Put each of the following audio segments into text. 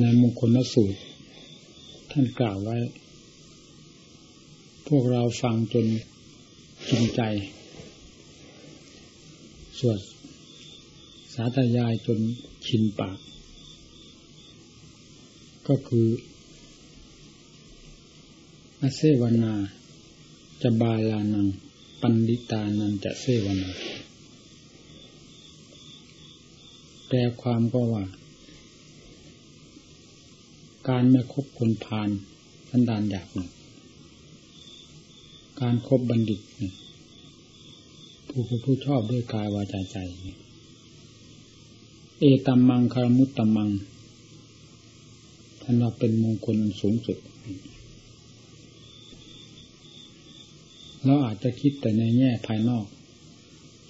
ในมงคลสูตร ท่านกล่าวไว้ พวกเราฟังจนกินใจ สวดสาธยายจนชินปาก ก็คืออาเซวนาจะบาลานัง ปันดิตานันจะเซวนาแปลความก็ว่า การไม่คบคนพาลสันดานอยากหนึ่งการครบบัณฑิตผู้ผู้ชอบด้วยกายวาจาใจ เอตัมมังคารมุตตัมมังท่านว่าเป็นมงคลสูงสุด เราอาจจะคิดแต่ในแง่ภายนอก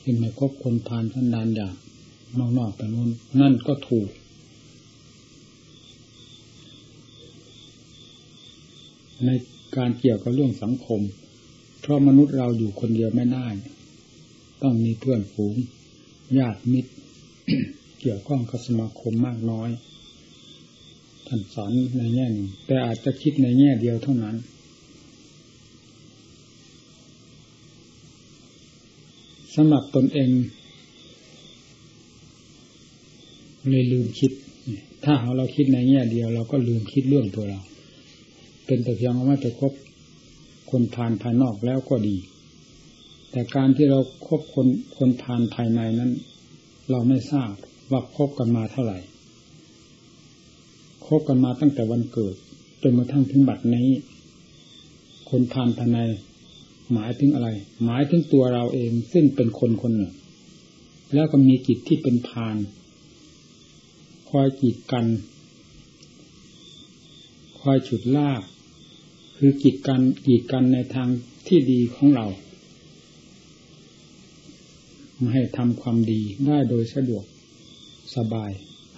เห็นไม่คบคนพาลสันดานอยากนอกๆไปนู้นนั่นก็ถูก ในการเกี่ยวกับเรื่องสังคม เพราะมนุษย์เราอยู่คนเดียวไม่ได้ ต้องมีเพื่อนฝูงญาติมิตร เกี่ยวข้องกับสมาคมมากน้อยท่านสอนในแง่หนึ่งแต่อาจจะคิดในแง่เดียวเท่านั้น สำหรับตนเองเลยลืมคิด ถ้าเราคิดในแง่เดียว เราก็ลืมคิดเรื่องตัวเรา เป็นแต่เพียงว่าจะคบคนผ่านภายนอกแล้วก็ดี แต่การที่เราครบคนคนผ่านภายในนั้น เราไม่ทราบว่าคบกันมาเท่าไหร่คบกันมาตั้งแต่วันเกิดจนมาทั้งถึงบัดนี้ คนผ่านภายใน หมายถึงอะไร หมายถึงตัวเราเองซึ่งเป็นคนคนหนึ่ง แล้วก็มีจิตที่เป็นพานคอยกีดกัน คอยฉุดลาก คือกีดกันกีดกันในทางที่ดีของเราไมาให้ทำความดีได้โดยสะดวกสบาย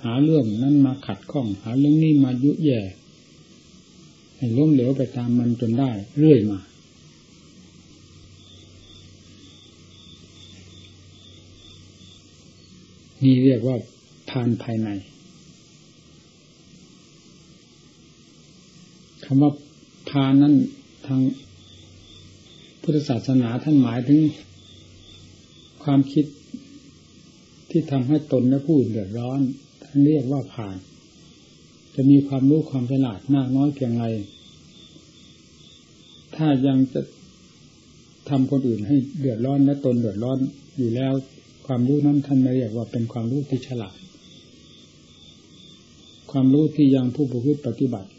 หาเรื่องนั้นมาขัดข้อง หาเรื่องนี้มายุแย่ให้ล้มเหลวไปตามมันจนได้เรื่อยมา นี่เรียกว่าทานภายในคำว่าานั้นทางพุทธศาสนาท่านหมายถึง ความคิดที่ทำให้ตนและผู้อื่นเดือดร้อน ท่านเรียกว่าผ่าน จะมีความรู้ความฉลาดมากน้อยเพียงไรถ้ายังจะทำคนอื่นให้เดือดร้อนและตนเดือดร้อนอยู่แล้ว ความรู้นั้นท่านไม่เรียกว่าเป็นความรู้ที่ฉลาด ความรู้ที่ยังผู้ประพฤติปฏิบัติ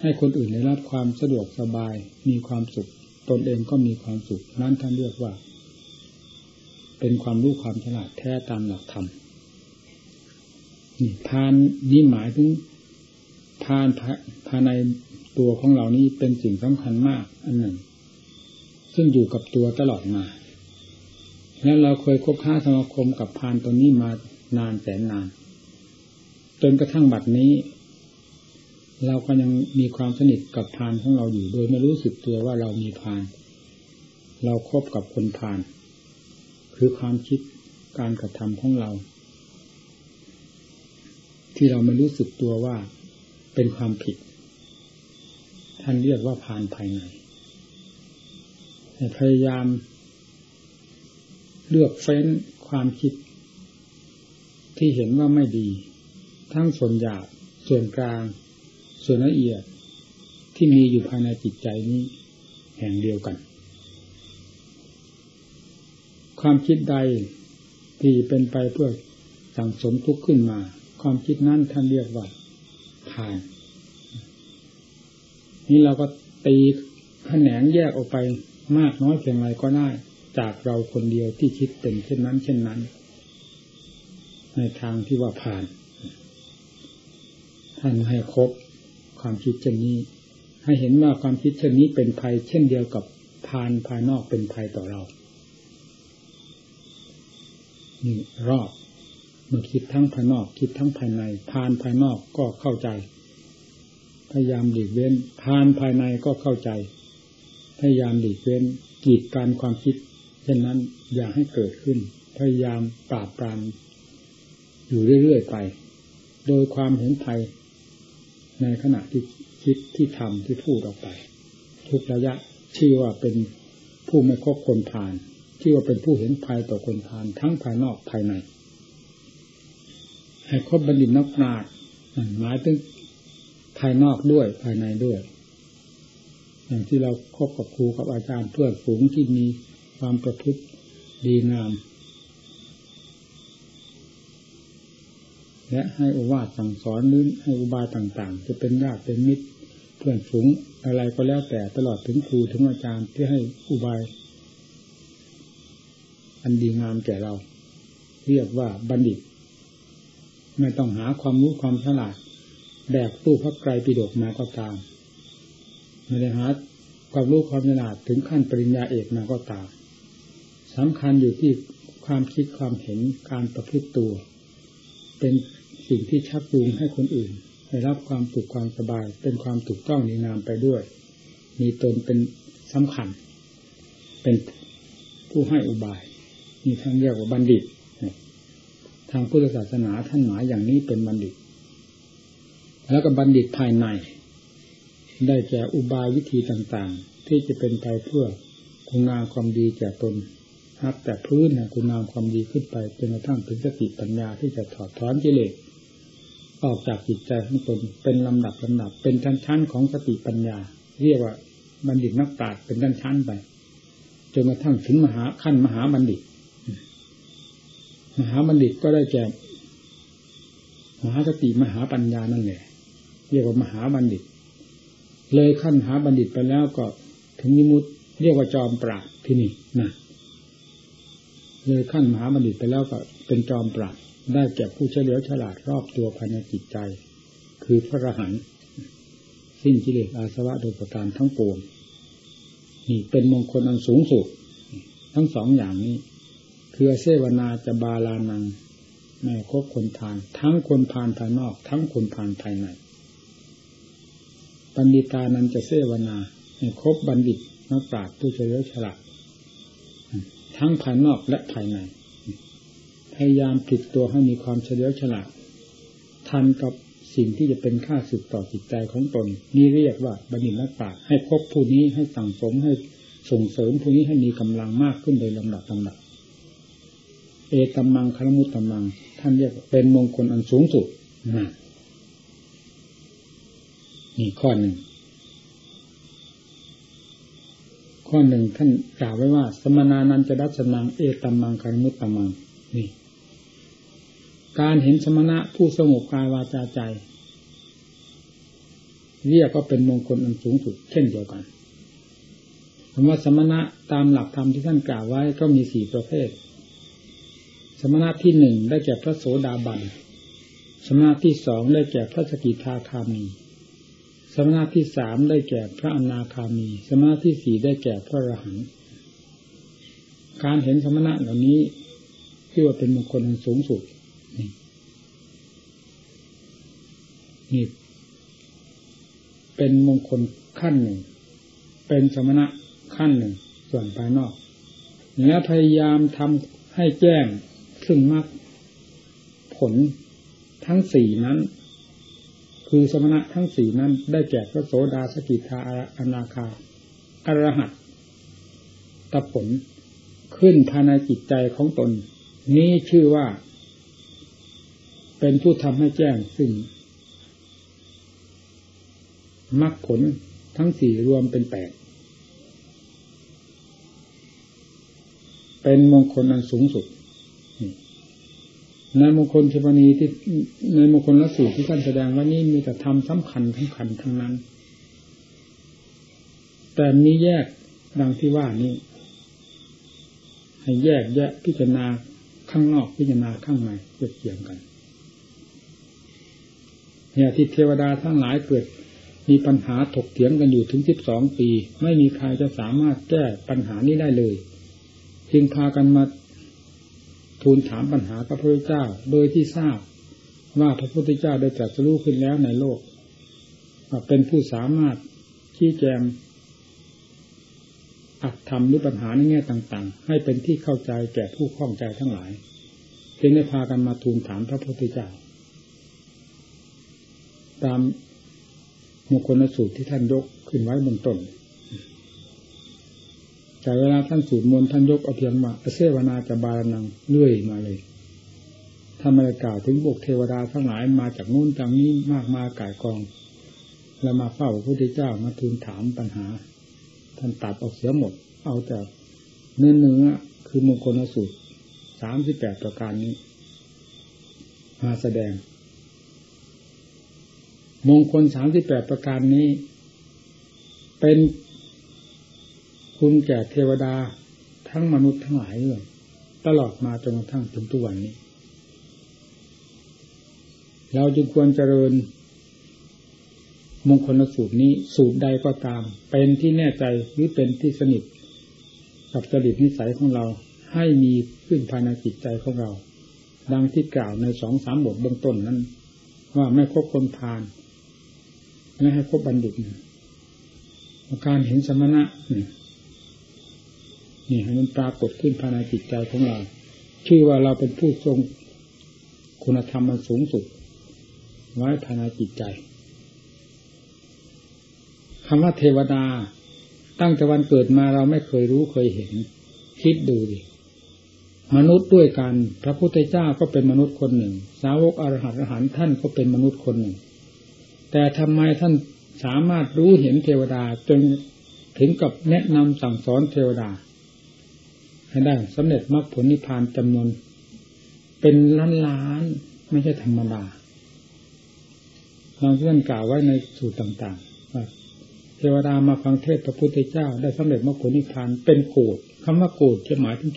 ให้คนอื่นได้รับความสะดวกสบายมีความสุข ตนเองก็มีความสุข นั้นท่านเรียกว่า เป็นความรู้ความฉลาดแท้ตามหลักธรรมนี่ทานนี้หมายถึงทานภายในตัวของเรานี้เป็นสิ่งสำคัญมาก อันหนึ่ง ซึ่งอยู่กับตัวตลอดมา แล้วเราเคยคบค้าสมาคมกับพานตัวนี้มานานแสนนาน จนกระทั่งบัดนี้ เราก็ยังมีความสนิทกับพานของเราอยู่ โดยไม่รู้สึกตัวว่าเรามีพาน เราครบกับคนพาน คือความคิดการกระทำของเรา ที่เราไม่รู้สึกตัวว่าเป็นความผิด ท่านเรียกว่าพานภายในพยายาม เลือกเฟ้นความคิด ที่เห็นว่าไม่ดี ทั้งส่วนหยาบส่วนกลาง ส่วนละเอียดที่มีอยู่ภายในจิตใจนี้ แห่งเดียวกัน ความคิดใดที่เป็นไปเพื่อสั่งสมทุกข์ขึ้นมา ความคิดนั้นท่านเรียกว่าผ่าน นี่เราก็ตีแขนงแยกออกไปมากน้อยเพียงไรก็ได้จากเราคนเดียวที่คิดเป็นเช่นนั้น เช่นนั้น ในทางที่ว่าผ่าน ท่านให้ครบ ความคิดเช่นนี้ ให้เห็นว่าความคิดเช่นนี้เป็นภัย เช่นเดียวกับพานภายนอกเป็นภัยต่อเรานี่รอบเมื่อคิดทั้งภายนอก คิดทั้งภายในพานภายนอกก็เข้าใจ พยายามหลีกเว้นพานภายในก็เข้าใจ พยายามหลีกเว้นกีดการความคิด เช่นนั้นอย่าให้เกิดขึ้น พยายามปราบปรามอยู่เรื่อยๆไป โดยความเห็นภัย ในขณะที่คิดที่ทำที่พูดออกไป ทุกระยะชื่อว่าเป็นผู้ไม่คบคนผ่านชื่อว่าเป็นผู้เห็นภัยต่อคนผ่านทั้งภายนอกภายในให้คบบัณฑิตนักปราชญ์หมายถึงภายนอกด้วยภายในด้วย อย่างที่เราคบกับครูกับอาจารย์เพื่อนฝูงที่มีความประพฤติดีงาม และให้อุวาสสั่งสอนนื้ให้อุบายต่าง ๆ จะเป็นญาติเป็นมิตรเพื่อนฝูงอะไรก็แล้วแต่ตลอดถึงครูถึงอาจารย์ที่ให้อุบาย อันดีงามแก่เรา เรียกว่าบัณฑิต ไม่ต้องหาความรู้ความฉลาดแบกตู้พระไกรปิฎกมาก็ตามไม่ได้หาความรู้ความฉลาดถึงขั้นปริญญาเอกมาก็ตามสำคัญอยู่ที่ความคิดความเห็นการประพฤติตัว เป็น สิ่งที่ชักจูงให้คนอื่นได้รับความสุขความสบาย เป็นความถูกต้องในนามไปด้วย มีตนเป็นสำคัญ เป็นผู้ให้อุบายมีทางเรียกว่าบัณฑิต ทางพุทธศาสนาท่านหมายอย่างนี้เป็นบัณฑิต แล้วก็บัณฑิตภายใน ได้แก่อุบายวิธีต่างๆ ที่จะเป็นไปเพื่อคุณงามความดีแก่ตนครับแต่พื้นนะคุณงามความดีขึ้นไปจนกระทั่งถึงสติปัญญาที่จะถอดถอนกิเลส ออกจากจิตใจของตนเป็นลำดับลำดับ เป็นชั้นๆของสติปัญญา เรียกว่าบัณฑิตนักปราชญ์เป็นชั้นๆไปจนกระทั่งถึงมหาขั้นมหาบัณฑิต มหาบัณฑิตก็ได้แก่มหาสติมหาปัญญานั่นแหละเรียกว่ามหาบัณฑิต เลยขั้นมหาบัณฑิตไปแล้วก็ถึงนิมุตเรียกว่าจอมปราบที่นี่นะเลยขั้นมหาบัณฑิตไปแล้วก็เป็นจอมปราบ ได้แก่ผู้เฉลียวฉลาดรอบตัวภายในจิตใจ คือพระอรหันต์สิ้นกิเลสอาสวะโดยประการทั้งปวงนี่เป็นมงคลอันสูงสุด ทั้งสองอย่างนี้ คือเสวนาจะบาลานังแม่คบคนทาน ทั้งคนพานภายนอก ทั้งคนพานภายในปัญิตานั้นจะเสวนาให้คบบัณฑิตนักปราชญ์ผู้เฉลียวฉลาดทั้งภายนอกและภายใน พยายามผลิตตัวให้มีความเฉลียวฉลาดทันกับสิ่งที่จะเป็นค่าสึกต่อจิตใจของตน นี่เรียกว่าบัณฑิตนักปราชญ์ให้คบผู้นี้ให้สั่งสมให้ส่งเสริมผู้นี้ให้มีกำลังมากขึ้นโดยลำดับลำดับเอตัมมังคารมุตตัมมัง ท่านเรียกเป็นมงคลอันสูงสุดนะนี่ข้อหนึ่ง ข้อหนึ่งท่านกล่าวไว้ว่า สมนานันจะดัชนังเอตัมมังคารมุตตมัง นี่ การเห็นสมณะผู้สงบกายวาจาใจ เรียกก็เป็นมงคลอันสูงสุดเช่นเดียวกันคำว่าสมณะตามหลักธรรมที่ท่านกล่าวไว้ก็มีสี่ประเภท สมณะที่หนึ่งได้แก่พระโสดาบัน สมณะที่สองได้แก่พระสกิทาคามี สมณะที่สามได้แก่พระอนาคามี สมณะที่สี่ได้แก่พระอรหันต์ การเห็นสมณะเหล่านี้ที่ว่าเป็นมงคลอันสูงสุด นี่เป็นมงคลขั้นหนึ่ง เป็นสมณะขั้นหนึ่ง ส่วนภายนอก และพยายามทำให้แจ้งซึ่งมรรคผลทั้งสี่นั้น คือสมณะทั้งสี่นั้น ได้แก่พระโสดาสกิทาอนาคาอรหัตตผลขึ้นภายในจิตใจของตน นี้ชื่อว่า เป็นผู้ทำให้แจ้งซึ่ง มรรคผลทั้งสี่รวมเป็นแปด เป็นมงคลอันสูงสุด ในมงคลเทวนีที่ในมงคลละสูตรที่ท่านแสดงว่านี่มีแต่ธรรมสำคัญสำคัญทั้งนั้น แต่มีแยกดังที่ว่านี้ให้แยกแยะพิจารณาข้างนอกพิจารณาข้างในเกี่ยเกี่ยงกันเนี่ยที่เทวดาทั้งหลายเกิด มีปัญหาถกเถียงกันอยู่ถึงสิบสองปี ไม่มีใครจะสามารถแก้ปัญหานี้ได้เลย จึงพากันมาทูลถามปัญหาพระพุทธเจ้า โดยที่ทราบว่าพระพุทธเจ้าได้ตรัสรู้ขึ้นแล้วในโลกเป็นผู้สามารถชี้แจงอัดทำหรือปัญหาในแง่ต่าง ๆ ให้เป็นที่เข้าใจแก่ผู้ข้องใจทั้งหลายจึงได้พากันมาทูลถามพระพุทธเจ้า ตาม มงคลสูตรที่ท่านยกขึ้นไว้บนต้นแต่เวลาท่านสูตรมนท่านยกเอาเพียงว่าเสวนาจะบาลนังเลื่อยมาเลยทำอะกล่าวถึงบุกเทวดาทั้งหลายมาจากนู่นจากนี้มากมากายกอง แล้วมาเฝ้าพระพุทธเจ้ามาทูลถามปัญหา ท่านตัดออกเสียหมด เอาแต่เนื้อเนื้อคือมงคลสูตรสามสิบแปดประการนี้ มาแสดง มงคลสามสิบแปดประการนี้ เป็นคุณแก่เทวดาทั้งมนุษย์ทั้งหลายเลยตลอดมาจนกระทั่งถึงทุกวันนี้ เราจึงควรเจริญ มงคลสูตรนี้สูตรใดก็ตาม เป็นที่แน่ใจหรือเป็นที่สนิทกับจริตนิสัยของเราให้มีขึ้นภายในจิตใจของเรา ดังที่กล่าวในสองสามบทเบื้องต้นนั้น ว่าไม่คบคนพาล ไม่ให้คบบัณฑิตการเห็นสมณะนี่ให้มันปรากฏขึ้นภายในจิตใจของเรา ชื่อว่าเราเป็นผู้ทรงคุณธรรมมันสูงสุด ไว้ภายในจิตใจคำว่าเทวดา ตั้งแต่วันเกิดมาเราไม่เคยรู้เคยเห็น คิดดูดิมนุษย์ด้วยกัน พระพุทธเจ้าก็เป็นมนุษย์คนหนึ่ง สาวกอรหัตอรหันท่านก็เป็นมนุษย์คนหนึ่ง แต่ทำไมท่านสามารถรู้เห็นเทวดาจนถึงกับแนะนำสั่งสอนเทวดา ให้ได้สำเร็จมรรคผลนิพพานจำนวน เป็นล้านล้านไม่ใช่ธรรมดาเราท่านกล่าวไว้ในสูตรต่างๆว่าเทวดามาฟังเทศพระพุทธเจ้า ได้สำเร็จมรรคผลนิพพานเป็นโกดคำว่าโกดจะหมายถึง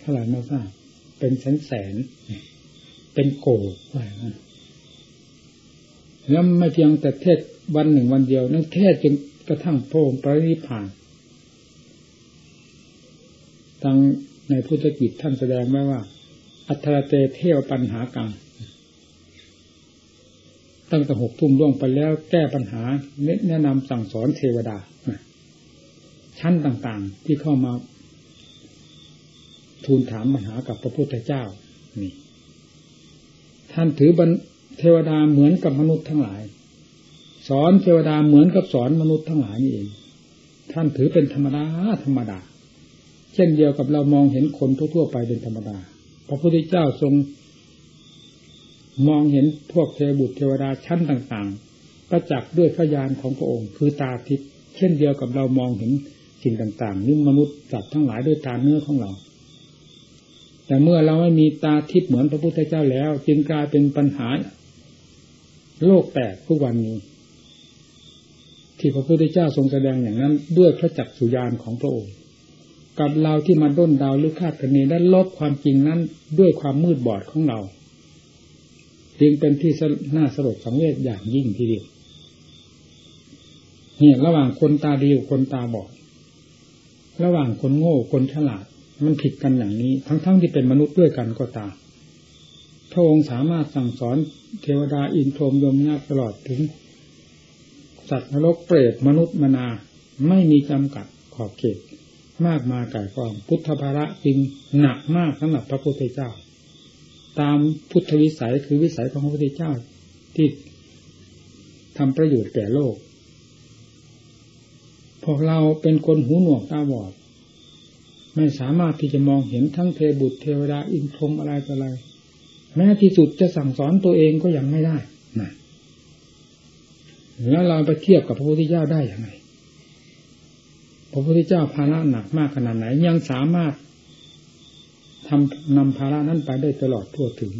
เท่าไหร่ไม่ทราบเป็นแสนแสนเป็นโกดว่า แล้วไม่เพียงแต่เทศวันหนึ่งวันเดียว นั่นเทศจนกระทั่งพระองค์ปรินิพพานทางในพุทธกิจท่านแสดงไว้ว่า อัตรเตเทวปัญหากังตั้งแต่หกทุ่มล่วงไปแล้วแก้ปัญหาแนะนำสั่งสอนเทวดาชั้นต่างๆที่เข้ามา ทูลถามปัญหากับพระพุทธเจ้านี่ท่านถือบัน เทวดาเหมือนกับมนุษย์ทั้งหลาย สอนเทวดาเหมือนกับสอนมนุษย์ทั้งหลายนี่เอง ท่านถือเป็นธรรมดาธรรมดา เช่นเดียวกับเรามองเห็นคนทั่วๆไปเป็นธรรมดา พระพุทธเจ้าทรง มองเห็นพวกเทวบุตรเทวดาชั้นต่างๆ ประจักษ์ด้วยพยานของพระองค์ คือตาทิพย์เช่นเดียวกับเรามองเห็นสิ่งต่างๆนี่มนุษย์สัตว์ทั้งหลายด้วยตาเนื้อของเราแต่เมื่อเราไม่มีตาทิพย์เหมือนพระพุทธเจ้าแล้ว จึงกลายเป็นปัญหา โลกแตกทุกวันนี้ ที่พระพุทธเจ้าทรงแสดงอย่างนั้น ด้วยพระจักสุญานของพระองค์ กับเราที่มาด้นดาวหรือคาดคะเนและลบความจริงนั้นด้วยความมืดบอดของเรา จึงเป็นที่น่าสลดสังเวชอย่างยิ่งทีเดียวเนี่ยระหว่างคนตาดีกับคนตาบอด ระหว่างคนโง่คนฉลาด มันผิดกันอย่างนี้ ทั้งๆทที่เป็นมนุษย์ด้วยกันก็ตาม พระองค์สามารถสั่งสอนเทวดาอินทรมยมนาตลอดถึง สัตว์นรกเปรตมนุษย์มนา ไม่มีจำกัดขอบเขต มากมายก่ายกองพุทธภาระจึงหนักมากสำหรับพระพุทธเจ้า ตามพุทธวิสัยคือวิสัยของพระพุทธเจ้า ที่ทำประโยชน์แก่โลกพวกเราเป็นคนหูหนวกตาบอด ไม่สามารถที่จะมองเห็นทั้งเทบุตรเทวดาอินทรมอะไรต่ออะไร แม้ที่สุดจะสั่งสอนตัวเองก็ยังไม่ได้นะแล้วเราไปเทียบกับพระพุทธเจ้าได้อย่างไรพระพุทธเจ้าภาระหนักมากขนาดไหน ยังสามารถทำนำภาระนั้นไปได้ตลอดทั่วถึง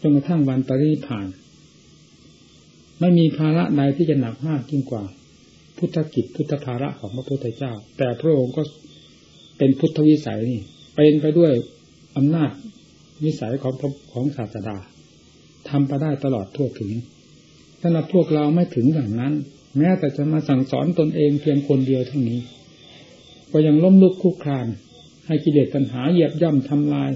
จนกระทั่งวันปริผ่าน ไม่มีภาระใดที่จะหนักมากยิ่งกว่า พุทธกิจพุทธภาระของพระพุทธเจ้า แต่พระองค์ก็เป็นพุทธวิสัยนี่เป็นไปด้วยอำนาจ วิสัยของของศาสดาทำไปได้ตลอดทั่วถึงสำหรับพวกเราไม่ถึงอย่างนั้น แม้แต่จะมาสั่งสอนตนเองเพียงคนเดียวเท่านี้ ก็ยังล้มลุกคุกคลาน ให้กิเลสตัณหาเหยียบย่ำทำลาย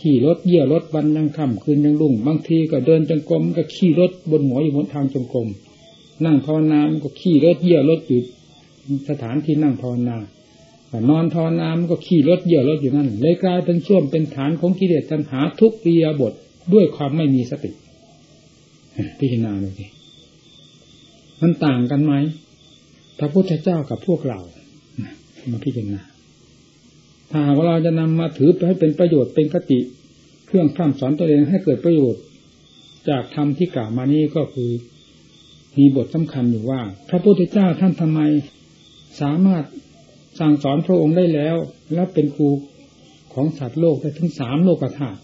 ขี่รถเยี่ยรถวันยังค่ำคืนยังรุ่ง บางทีก็เดินจงกรมก็ขี่รถบนหัวอยู่บนทางจงกรมนั่งภาวนามันก็ขี่รถเยี่ยรถอยู่สถานที่นั่งภาวนา นอนภาวนามันก็ขี่รถเยี่ยรถอยู่นั่นเลยกลายเป็นช่วงเป็นฐานของกิเลสตัณหาทุกปียบทด้วยความไม่มีสติ พิจารณาเลยทีมันต่างกันไหมพระพุทธเจ้ากับพวกเรามาพิจารณาถ้าว่าเราจะนำมาถือไปให้เป็นประโยชน์เป็นคติ เครื่องพร่ำสอนตัวเองให้เกิดประโยชน์ จากธรรมที่กล่าวมานี้ก็คือมีบทสำคัญอยู่ว่า พระพุทธเจ้าท่านทำไม สามารถ สั่งสอนพระองค์ได้แล้ว และเป็นครูของสัตว์โลกได้ถึงสามโลกธาตุ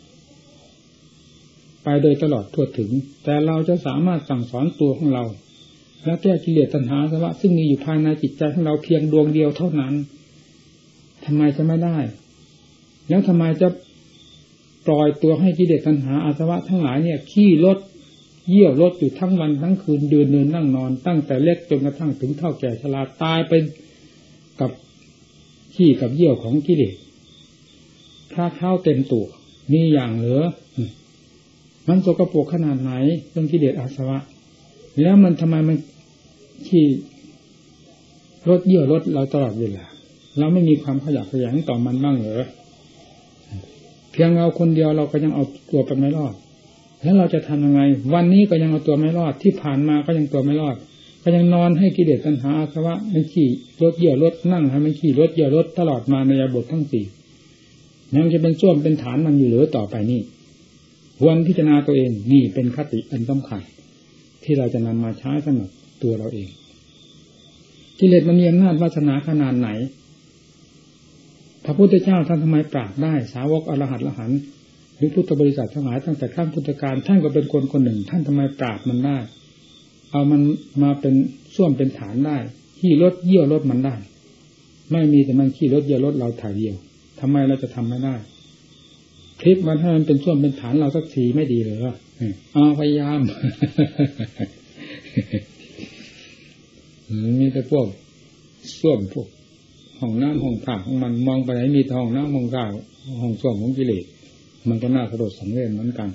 ไปโดยตลอดทั่วถึง แต่เราจะสามารถสั่งสอนตัวของเรา และแก้กิเลสตัณหาสวะซึ่งมีอยู่ภายในจิตใจของเราเพียงดวงเดียวเท่านั้นทำไมจะไม่ได้ แล้วทำไมจะปล่อยตัวให้กิเลสตัณหาอาสวะทั้งหลายเนี่ยขี้ลดเยี่ยวลดอยู่ทั้งวันทั้งคืนเดินเดินนั่งนอน ตั้งแต่เล็กจนกระทั่งถึงเท่าแก่ชราตายไปกับ ขี้กับเยี่ยวของกิเลสถ้าเท้าเต็มตัวมีอย่างเหลือ มันสกปรกขนาดไหนเรื่องกิเลสอาสวะ แล้วมันทำไมมันขี้รถเยี่ยวรถเราตลอดเวลาเราไม่มีความขยับขยันต่อมันบ้างเหรอเพียงเราคนเดียวเราก็ยังเอาตัวไปไม่รอดแล้วเราจะทำยังไง วันนี้ก็ยังเอาตัวไม่รอดที่ผ่านมาก็ยังตัวไม่รอด ก็ยังนอนให้กิเลสตัณหาอาสวะมันขี่รถเยี่ยวรถนั่งให้มันขี่รถเยี่ยวรถตลอดมาในยาบททั้งสี่ยังจะเป็นส้วมเป็นฐานมันอยู่หรือต่อไปนี่ควรพิจารณาตัวเองนี่เป็นคติอันสำคัญที่เราจะนำมาใช้สำหรับตัวเราเอง กิเลสมันมีอำนาจวาสนาขนาดไหน พระพุทธเจ้าท่านทำไมปราบได้ สาวกอรหัตละหันหรือพุทธบริษัททั้งหลายตั้งแต่ขั้นพุทธการท่านก็เป็นคนคนหนึ่ง ท่านทำไมปราบมันได้ เอามันมาเป็นส้วมเป็นฐานได้ขี่รถเยี่ยวรถมันได้ ไม่มีแต่มันขี่รถเยี่ยวรถเราถ่ายเดียวทำไมเราจะทำไม่ได้พลิกมันให้มันเป็นส่วนเป็นฐานเราสักทีไม่ดีเลยว่าเอาพยายามมีแต่พวกส้วมพวกห้องน้ำห้องผ้าของมันมองไปไหนมีทองน้ำห้องข้าวห้องส้วมของกิเลสมันก็น่าสะดดสังเวชเหมือนกัน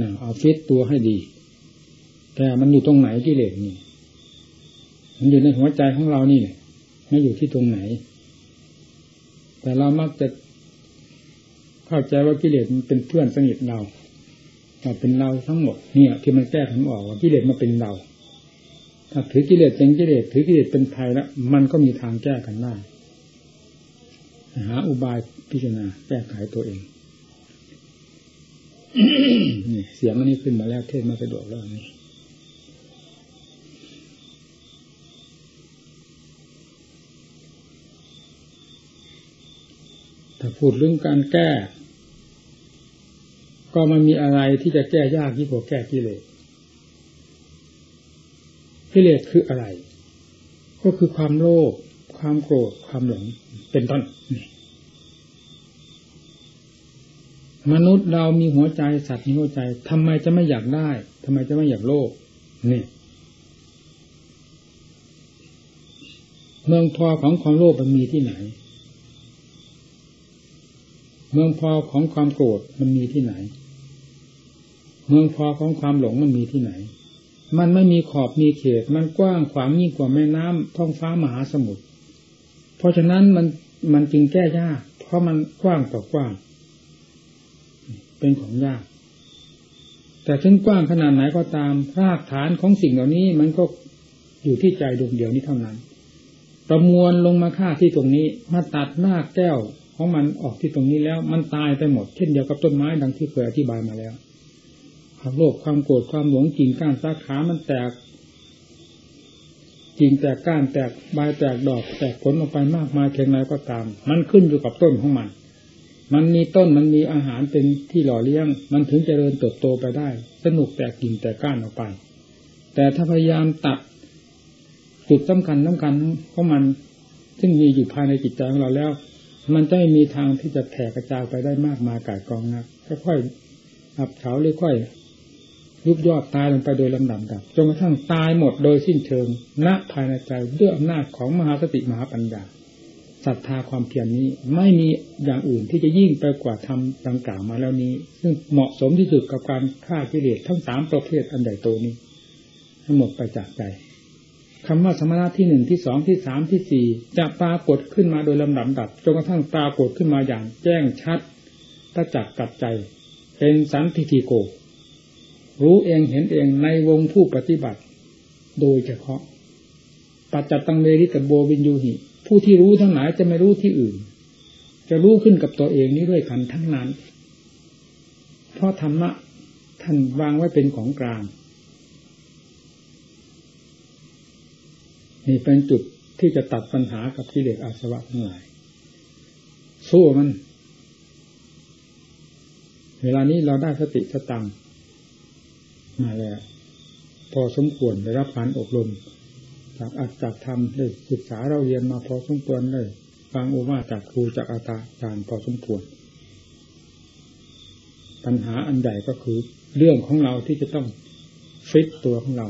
นะเอาฟิตตัวให้ดี แต่มันอยู่ตรงไหนกิเลสนี่ มันอยู่ในหัวใจของเรานี่ไม่อยู่ที่ตรงไหน แต่เรามักจะเข้าใจว่ากิเลสมันเป็นเพื่อนสนิทเราเราเป็นเราทั้งหมดเนี่ยที่มันแก้ทั้งออกว่ากิเลสมาเป็นเรา ถ้าถือกิเลสเป็นกิเลสถือกิเลสเป็นภัยแล้วมันก็มีทางแก้กันได้หาอุบายพิจารณาแก้ไขตัวเองนี่เสียงอันนี้ขึ้นมาแล้วเทศมาสะดวกแล้วนี่ ถ้าพูดเรื่องการแก้ ก็มันมีอะไรที่จะแก้ยากยิ่งกว่าแก้กิเลสกิเลสคืออะไร ก็คือความโลภความโกรธความหลงเป็นต้นมนุษย์เรามีหัวใจสัตว์มีหัวใจทำไมจะไม่อยากได้ทำไมจะไม่อยากโลภนี่เมืองพอของความโลภมันมีที่ไหน เมืองพอของความโกรธมันมีที่ไหน เมืองพอของความหลงมันมีที่ไหน มันไม่มีขอบมีเขต มันกว้างขวางยิ่งกว่าแม่น้ำท้องฟ้ามหาสมุทรเพราะฉะนั้นมันมันจึงแก้ยาก เพราะมันกว้างต่อกว้าง เป็นของยาก แต่ถึงกว้างขนาดไหนก็ตามรากฐานของสิ่งเหล่านี้มันก็อยู่ที่ใจดวงเดียวนี้เท่านั้น ประมวลลงมาค่าที่ตรงนี้ มาตัดหน้าแก้ว ของมันออกที่ตรงนี้แล้ว มันตายไปหมดเช่นเดียวกับต้นไม้ดังที่เคยอธิบายมาแล้วความโลภความโกรธความหลงกิ่งก้านสาขา มันแตกกิ่งแตกก้านแตกใบแตกดอก แตกผลออกไปมากมายเพียงไรก็ตาม มันขึ้นอยู่กับต้นของมัน มันมีต้นมันมีอาหารเป็นที่หล่อเลี้ยง มันถึงจเจริญเติบโตไปได้ สนุกแตกกิ่งแตกก้านออกไป แต่ถ้าพยายามตัดจุดสำคัญสำคัญของมัน ซึ่งมีอยู่ภายในจิตใจของเราแล้ว มันจะไม่มีทางที่จะแผ่กระจายไปได้มากมายกายกองนะค่อยๆอับเฉาหรือค่อยยุบยอดตายลงไปโดยลำดับดับจนกระทั่งตายหมดโดยสิ้นเชิงณภายในใจด้วยอำนาจของมหาสติมหาปัญญาศรัทธาความเพียรนนี้ไม่มีอย่างอื่นที่จะยิ่งไปกว่าทำดังกล่าวมาแล้วนี้ ซึ่งเหมาะสมที่สุดกับการฆ่ากิเลสทั้งสามประเภทอันใหญ่โตนี้ ทั้งหมดไปจากใจ คำว่าสมณะที่หนึ่งที่สองที่สามที่สี่จะปรากฏขึ้นมาโดยลำดับดับจนกระทั่งปรากฏขึ้นมาอย่างแจ้งชัดประจักษ์กับใจ เป็นสันติโก รู้เองเห็นเองในวงผู้ปฏิบัติ โดยเฉพาะ ปัจจตังเวริตโบวินยูหิ ผู้ที่รู้ทั้งหลายจะไม่รู้ที่อื่น จะรู้ขึ้นกับตัวเองนี้ด้วยกันทั้งนั้น เพราะธรรมะท่านวางไว้เป็นของกลาง นี่เป็นจุดที่จะตัดปัญหากับกิเลสอาสวะทั้งหลาย สู้มัน เวลานี้เราได้สติสตังมาแล้ว พอสมควรได้รับการอบรม จากอัจจากธรรมได้ศึกษาเราเรียนมาพอสมควรได้ฟังอุวาจากครูจากอาตาจารย์พอสมควร ปัญหาอันใหญ่ก็คือ เรื่องของเราที่จะต้องฟิตตัวของเรา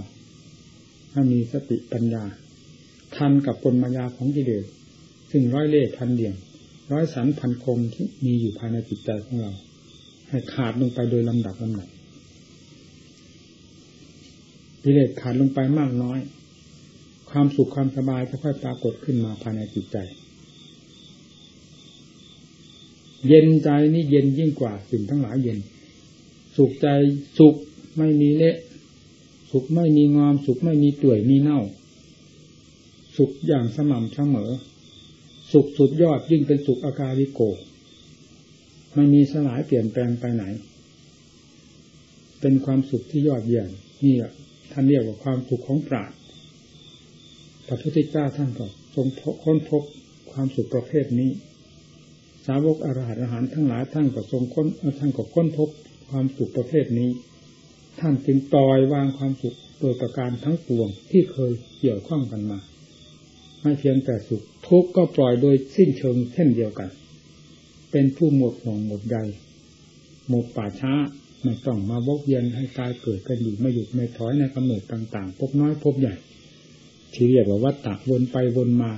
ให้มีสติปัญญา ทันกับปนมายาของกิเลสซึ่งร้อยเล่พันเดี่ยงร้อยสันพันคมที่มีอยู่ภายในจิตใจของเรา ให้ขาดลงไปโดยลำดับลำดับกิเลสขาดลงไปมากน้อย ความสุขความสบายจะค่อยปรากฏขึ้นมาภายในจิตใจ เย็นใจนี่เย็นยิ่งกว่าสิ่งทั้งหลายเย็น สุขใจสุขไม่มีเละ สุขไม่มีงอม สุขไม่มีเปื่อยมีเน่า สุขอย่างสม่ำเสมอ สุขสุดยอดยิ่งเป็นสุขอาการิโกไม่มีสลายเปลี่ยนแปลงไปไหน เป็นความสุขที่ยอดเยี่ยมนี่แหละท่านเรียกว่าความสุขของปราชญ์พระพุทธเจ้าท่านก็ทรงค้นพบความสุขประเภทนี้ สาวกอรหัตอาหารทั้งหลายท่านก็ทรงค้นท่านก็ค้นพบความสุขประเภทนี้ ท่านจึงปล่อยวางความสุขโดยประการทั้งปวงที่เคยเกี่ยวข้องกันมา ไม่เพียงแต่สุขทุกข์ก็ปล่อยโดยสิ้นเชิงเช่นเดียวกัน เป็นผู้หมดห่วงหมดใยหมดป่าช้าไม่ต้องมาวกเวียนให้ตายเกิดกันอยู่ไม่หยุดไม่ถอยในกำเนิดต่างๆ พบน้อยพบใหญ่ ที่เรียกว่าวัฏฏะวนไปวนมา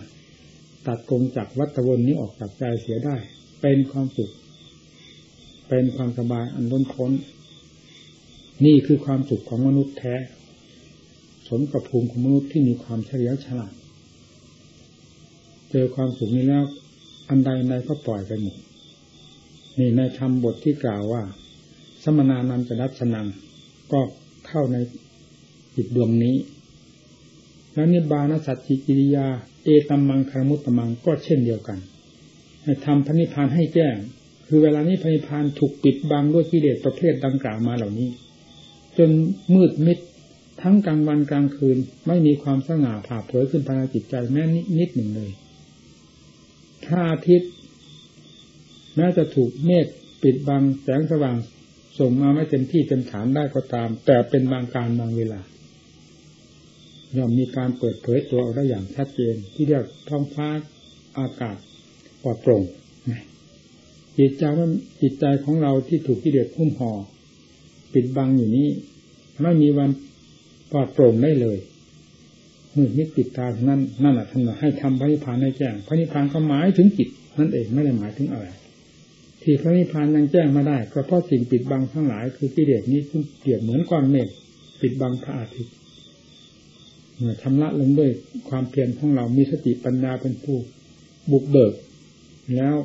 ตัดกงจากวัฏวนนี้ออกจากใจเสียได้ เป็นความสุข เป็นความสบายอันล้นพ้น นี่คือความสุขของมนุษย์แท้ สมกับภูมิของมนุษย์ที่มีความเฉลียวฉลาด เจอความสุขนี้แล้วอันใดใดก็ปล่อยไปหมดนี่ในธรรมบทที่กล่าวว่า สมนานันจะรัชนัง ก็เข้าในจิตดวงนี้ แล้วนิบานสัจจิกิริยา เอตัมมังคารมุตตมังก็เช่นเดียวกันทำพระนิพพานให้แจ้ง คือเวลานี้พระนิพพานถูกปิดบังด้วยกิเลสประเภทดังกล่าวมาเหล่านี้ จนมืดมิดทั้งกลางวันกลางคืน ไม่มีความสง่าผ่าเผยขึ้นภายในจิตใจแม้นิดหนึ่งเลย พระอาทิตย์แม้จะถูกเมฆปิดบังแสงสว่าง ส่งมาไม่เต็มที่เต็มฐานได้ก็ตาม แต่เป็นบางการบางเวลาย่อมมีการเปิดเผยตัวออกได้อย่างชัดเจน ที่เรียกท้องฟ้าอากาศปลอดโปร่งจิตใจว่าจิตใจของเราที่ถูกกิเลสพุ่มห่อปิดบังอยู่นี้ไม่มีวันปลอดโปร่งได้เลย มืดมิดปิดตาเท่านั้นนั่นแหละท่านให้ทำพระนิพพานให้แจ้งพระนิพพานก็หมายถึงจิตนั่นเองไม่ได้หมายถึงอะไรที่พระนิพพานยังแจ้งมาได้ก็เพราะสิ่งปิดบังทั้งหลายคือกิเลสนี้ซึ่งเปรียบเหมือนก้อนเมฆปิดบังพระอาทิตย์เมื่อชำระลงด้วยความเพียรของเรามีสติปัญญาเป็นผู้บุกเบิก แล้ว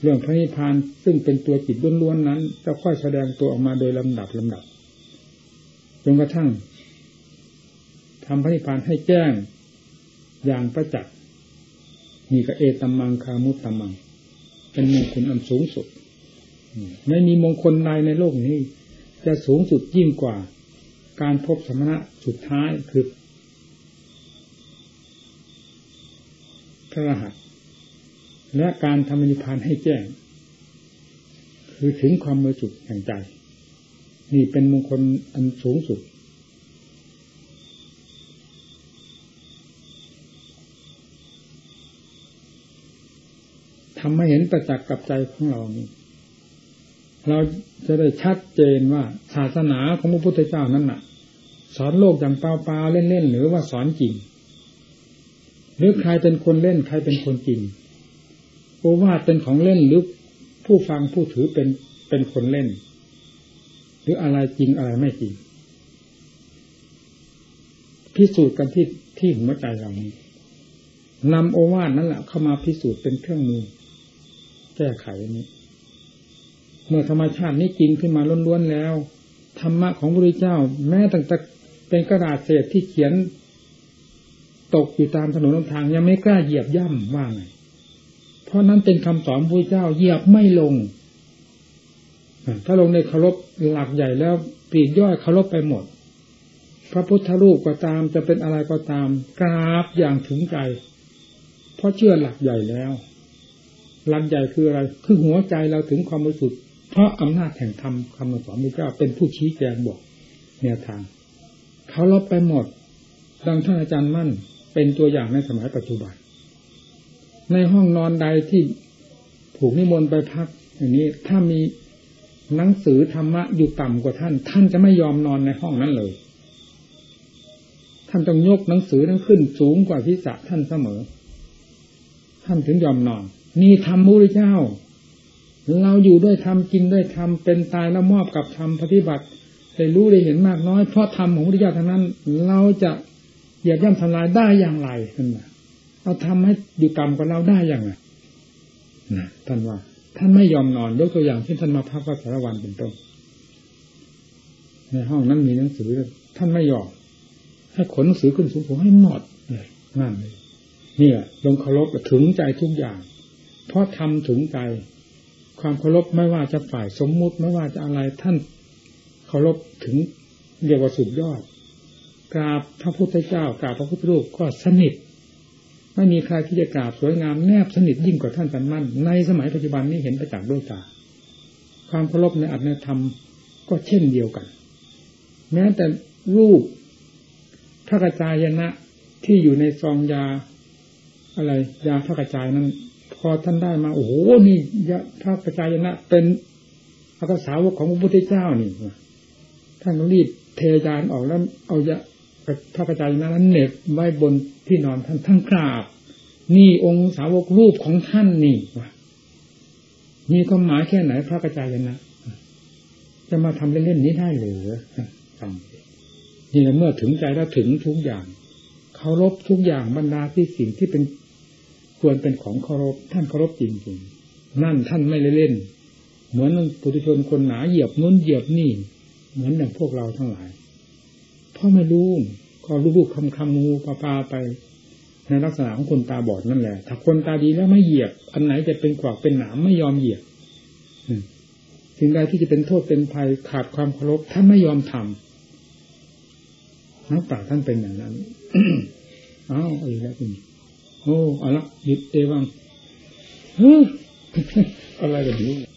เรื่องพระนิพพานซึ่งเป็นตัวจิตล้วนๆนั้น จะค่อยแสดงตัวออกมาโดยลำดับลำดับจนกระทั่งำพระนิพพานให้แจ้งอย่างประจักษ์นี่ก็เอตัมมังคามุตตัมมัง เป็นมงคลอันสูงสุดไม่มีมงคลใดในโลกนี้ จะสูงสุดยิ่งกว่า การพบสมณะสุดท้ายคือพระรหัสและการทำนิพพานให้แจ้ง คือถึงความมือจุดแห่งใจ นี่เป็นมงคลอันสูงสุด ทำให้เห็นประจักษ์กับใจของเรานี่เราจะได้ชัดเจนว่าศาสนาของพระพุทธเจ้านั้นน่ะ สอนโลกอย่างเปล่าๆเล่นๆหรือว่าสอนจริง หรือใครเป็นคนเล่นใครเป็นคนจริงโอวาทเป็นของเล่นหรือผู้ฟังผู้ถือเป็นเป็นคนเล่น หรืออะไรจริงอะไรไม่จริง พิสูจน์กันที่ที่หัวใจเรานี้นำโอวาทนั่นแหละเข้ามาพิสูจน์เป็นเครื่องมือ แก้ไขนี้ เมื่อธรรมชาตินี้จริงขึ้นมาล้วนๆแล้ว ธรรมะของพระพุทธเจ้า แม้ตั้งแต่เป็นกระดาษเศษที่เขียน ตกอยู่ตามถนนทางยังไม่กล้าเหยียบย่ำว่าไง เพราะนั้นเป็นคำสอนพระเจ้าเหยียบไม่ลง ถ้าลงในเคารพหลักใหญ่แล้วปีกย่อยเคารพไปหมด พระพุทธรูปก็ตามจะเป็นอะไรก็ตามกราบอย่างถึงใจ เพราะเชื่อหลักใหญ่แล้ว หลักใหญ่คืออะไร คือหัวใจเราถึงความบริสุทธิ์เพราะอำนาจแห่งธรรมคำสอนพระเจ้าเป็นผู้ชี้แจงบอกแนวทาง เขาลบไปหมด ดังท่านอาจารย์มั่น เป็นตัวอย่างในสมัยปัจจุบัน ในห้องนอนใดที่ผูกนิมนต์ไปพักอย่างนี้ถ้ามีหนังสือธรรมะอยู่ต่ำกว่าท่าน ท่านจะไม่ยอมนอนในห้องนั้นเลย ท่านต้องยกหนังสือนั้นขึ้นสูงกว่าทิศะท่านเสมอ ท่านถึงยอมนอน นี่ธรรมพระเจ้า เราอยู่ด้วยธรรมกินด้วยธรรมเป็นตายแล้วมอบกับธรรมปฏิบัติได้รู้ได้เห็นมากน้อยเพราะธรรมของพระเจ้าทั้งนั้น เราจะเหยียบย่ำทำลายได้อย่างไรท่านว่าเอาทำให้อยู่ต่ำกว่าเราได้อย่างไรนะท่านว่า ท่านไม่ยอมนอนยกตัวอย่างที่ท่านมาพักวัดสารวันเป็นต้นในห้องนั้นมีหนังสือ ท่านไม่ยอมให้ขนหนังสือขึ้นสูงๆให้หมดเลยนั่นเลยเนี่ยลงเคารพถึงใจทุกอย่าง เพราะทำถึงใจ ความเคารพไม่ว่าจะฝ่ายสมมุติไม่ว่าจะอะไรท่านเคารพถึงเรียกว่าสุดยอด กราบพระพุทธเจ้ากราบพระพุทธรูปก็สนิทไม่มีใครที่จะกราบสวยงามแนบสนิทยิ่งกว่าท่านสันมั่น ในสมัยปัจจุบันนี้เห็นประจักษ์ด้วยตา ความเคารพในอัตนธรรมก็เช่นเดียวกัน แม้แต่รูปพระกระจายนะที่อยู่ในซองยาอะไรยาพระกระจายนั้น พอท่านได้มาโอ้โหนี่ยาพระกระจายนะเป็นพระสาวกของพระพุทธเจ้านี่ท่านรีบเทยานออกแล้วเอายาพระกระจายนะนั้นเน็บไว้บนที่นอนท่านทั้งกราบ นี่องค์สาวกรูปของท่านนี่มีความหมายแค่ไหนพระกระจายนะจะมาทำเล่นๆนี้ได้หรือฟังนี่เมื่อถึงใจแล้วถึงทุกอย่างเคารพทุกอย่างบรรดาที่สิ่งที่เป็น ควรเป็นของเคารพท่านเคารพจริงๆนั่นท่านไม่เล่น เหมือนปุถุชนคนหนาเหยียบนู้นเหยียบนี่ เหมือนอย่างพวกเราทั้งหลายเพราะไม่รู้ก็ลูกๆคำคำงูปลาปลาไปในลักษณะของคนตาบอดนั่นแหละ ถ้าคนตาดีแล้วไม่เหยียบ อันไหนจะเป็นขวากเป็นหนามไม่ยอมเหยียบสิ่งใดที่จะเป็นโทษเป็นภัยขาดความเคารพท่านไม่ยอมทำนักปราชญ์ท่านเป็นอย่างนั้นอ้าวอีกแล้วคุณ โอ้อะไรหยุดเอวังอะไรกันอยู่